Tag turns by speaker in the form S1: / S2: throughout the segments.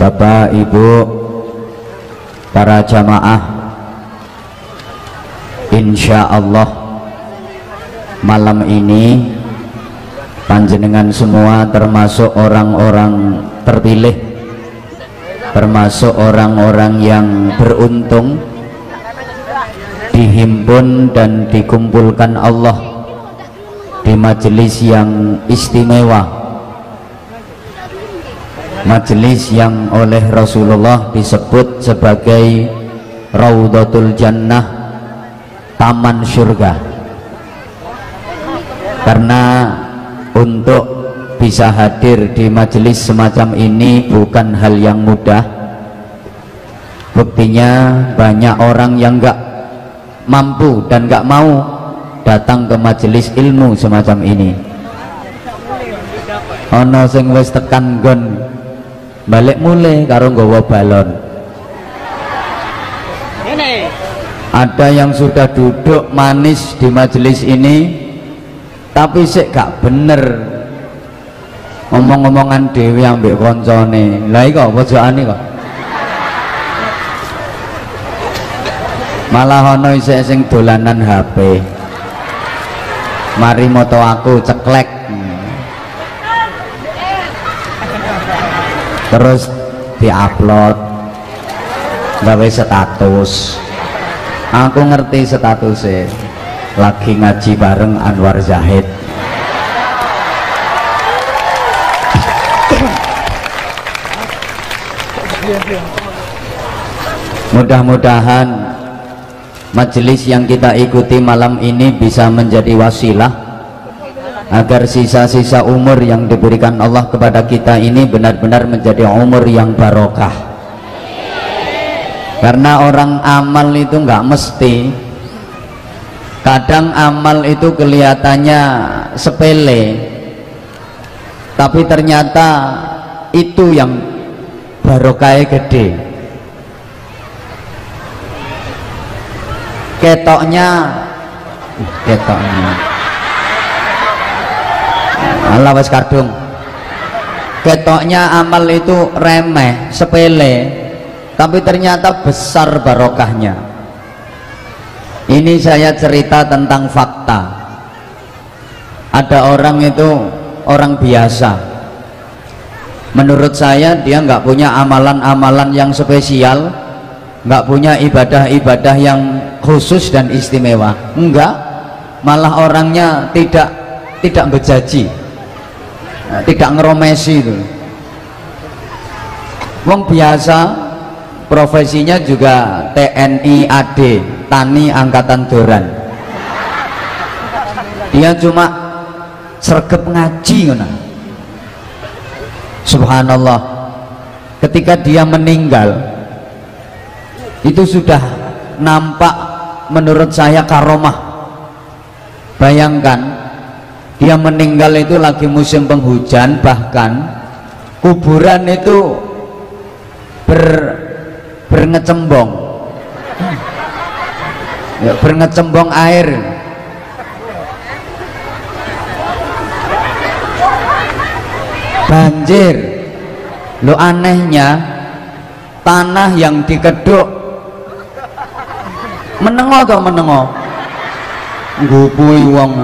S1: Bapak, Ibu, para jamaah Insya Allah malam ini panjenengan semua termasuk orang-orang terpilih termasuk orang-orang yang beruntung dihimpun dan dikumpulkan Allah di majelis yang istimewa majelis yang oleh Rasulullah disebut sebagai Raudatul Jannah Taman Surga karena untuk bisa hadir di majelis semacam ini bukan hal yang mudah. Buktinya banyak orang yang enggak mampu dan enggak mau datang ke majelis ilmu semacam ini. Ono sing wis tekan gon balik mulai karo nggawa balon. Ada yang sudah duduk manis di majelis ini tapi sih gak bener. Ngomong-ngomongan dewi ambek koncone. Lah iki kok pojokane kok. Malah ono isih sing dolanan HP mari moto aku ceklek terus diupload. Gawe status. Aku ngerti statusnya. Lagi ngaji bareng Anwar Zahid. Mudah-mudahan majelis yang kita ikuti malam ini bisa menjadi wasilah agar sisa-sisa umur yang diberikan Allah kepada kita ini benar-benar menjadi umur yang barokah. Karena orang amal itu nggak mesti. Kadang amal itu kelihatannya sepele. Tapi ternyata itu yang barokahnya gede. Ketoknya ketoknya Allah wes kadung ketoknya amal itu remeh sepele tapi ternyata besar barokahnya. Ini saya cerita tentang fakta. Ada orang itu orang biasa. Menurut saya dia nggak punya amalan-amalan yang spesial nggak punya ibadah-ibadah yang khusus dan istimewa. Enggak malah orangnya tidak tidak bejaji nah, tidak ngeromesi itu. Wong biasa profesinya juga TNI AD Tani Angkatan Doran dia cuma sergep ngaji ngono. Subhanallah. Ketika dia meninggal itu sudah nampak menurut saya karomah. Bayangkan dia meninggal itu lagi musim penghujan bahkan kuburan itu ber berngecembong. Ya, berngecembong air. Banjir. Lo anehnya tanah yang dikeduk menengo atau menengo? Ngupui uang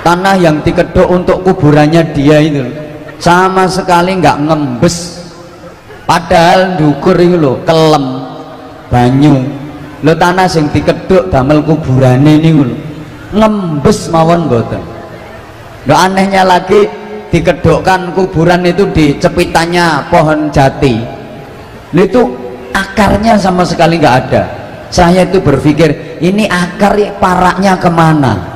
S1: tanah yang dikeduk untuk kuburannya dia itu sama sekali nggak ngembes. Padahal dukur itu loh kelem banyu. Lo tanah yang dikeduk damel kuburannya ini loh ngembes mawon boten lo anehnya lagi dikedukkan kuburan itu di cepitannya pohon jati. Itu akarnya sama sekali nggak ada. Saya itu berpikir ini akar paraknya ke mana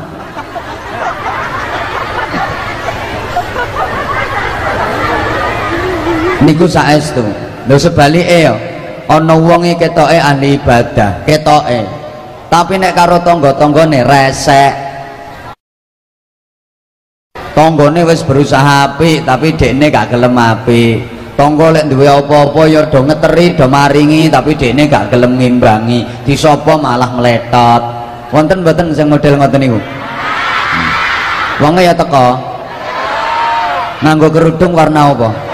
S1: niku saestu lho sebalike ya ana wonge ketoke ahli ibadah ketoke. Tapi nek karo tangga-tanggane resek. Tanggane wis berusaha apik tapi dekne gak gelem apik. Tangga lek duwe apa-apa ya do ngeteri do maringi tapi dekne gak gelem ngimbangi. Disopo malah meletot. Wonten mboten sing model ngoten niku? Hmm. wonge ya teko? Nganggo kerudung warna apa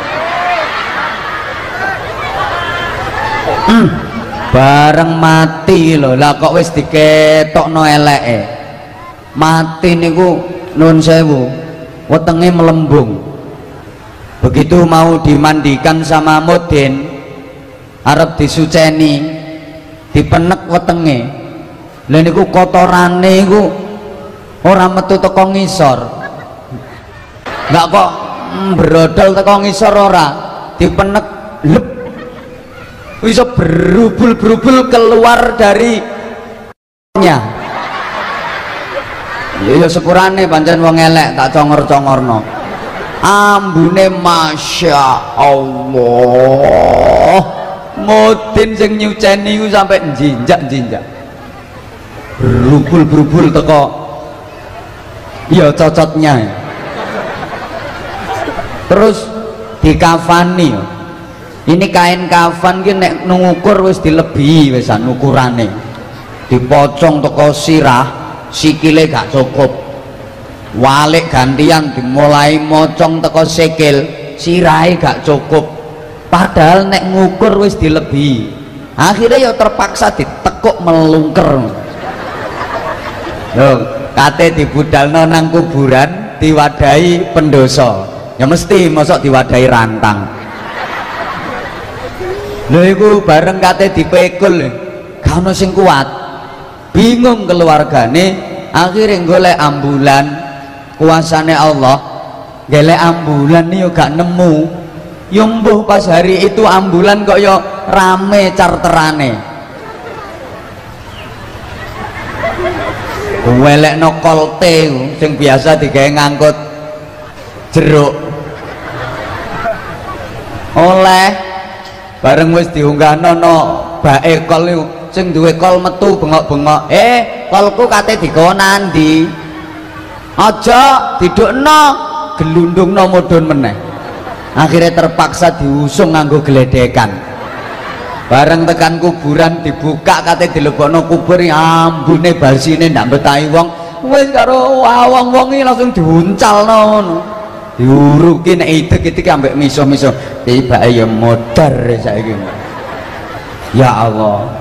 S1: hmm, bareng mati lho. Lah kok wis diketokno eleke? Mati niku nun sewu. Wetenge melembung. Begitu mau dimandikan sama Mudin arep disuceni dipenek wetenge. Lha niku kotorane iku ora metu teko ngisor. Enggak kok brodol teko ngisor ora? Dipenek lep bisa berubul-berubul keluar dari nya. Ya ya sepurane pancen wong elek tak congor-congorno. Ambune masya Allah mudin sing nyuceni ku sampai jinjak-jinjak berubul-berubul teko. Ya cocotnya. Terus dikafani ini kain kafan ki nek ngukur wis dilebihi wisan ukurane dipocong teko sirah sikile gak cukup. Walik gantian dimulai mocong teko sikil sirahe gak cukup. Padahal nek ngukur wis dilebihi akhirnya ya terpaksa ditekuk melungker. Loh, kate dibudalno nang kuburan diwadahi pendoso ya mesti mosok diwadahi rantang lho iku bareng kate dipekul gak sing kuat. Bingung keluargane akhirnya golek ambulan. Kuasane Allah golek ambulan nih gak nemu. Yumbuh pas hari itu ambulan kok yo rame charterane welek no kolte sing biasa digawe ngangkut jeruk. Oleh bareng wis diunggahno no bae kol sing duwe kol metu bengok-bengok. Eh kolku kate digawa nandi. Aja didukno gelundungno mudhun meneh. Akhirnya terpaksa diusung nganggo geledekan. Bareng tekan kuburan dibuka kate dilebokno kubur ambune basine ndak betahi wong. Wis karo wong-wong iki langsung diuncalno ngono. Diuruki nek idek-idek ambek miso-miso tibake ya modar ya Allah